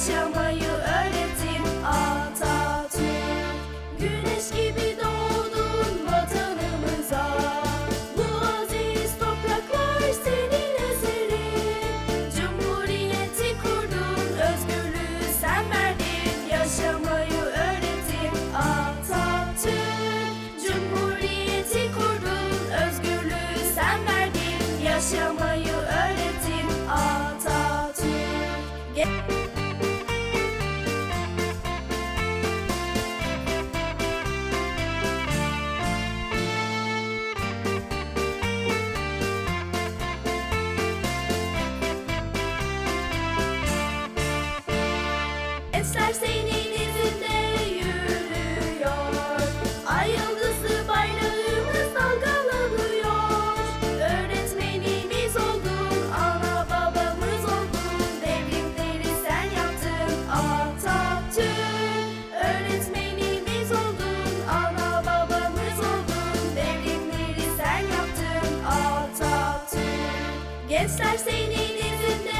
yaşamayı öğretin Atatürk. Güneş gibi doğdun vatanımıza. Bu aziz topraklar senin eserin. Cumhuriyeti kurdun özgürlüğü sen verdin. Yaşamayı öğretin Atatürk. Cumhuriyeti kurdun özgürlüğü sen verdin. Yaşamayı öğretin Atatürk. Yeah. Esler senin izinde yürüyor. Ay yıldızlı bayrağımız dalgalanıyor. Öğretmenimiz oldun, ana babamız oldun Devrimleri sen yaptın Atatürk. Öğretmenimiz oldun, ana babamız oldun Devrimleri sen yaptın Atatürk. Gençler senin izinde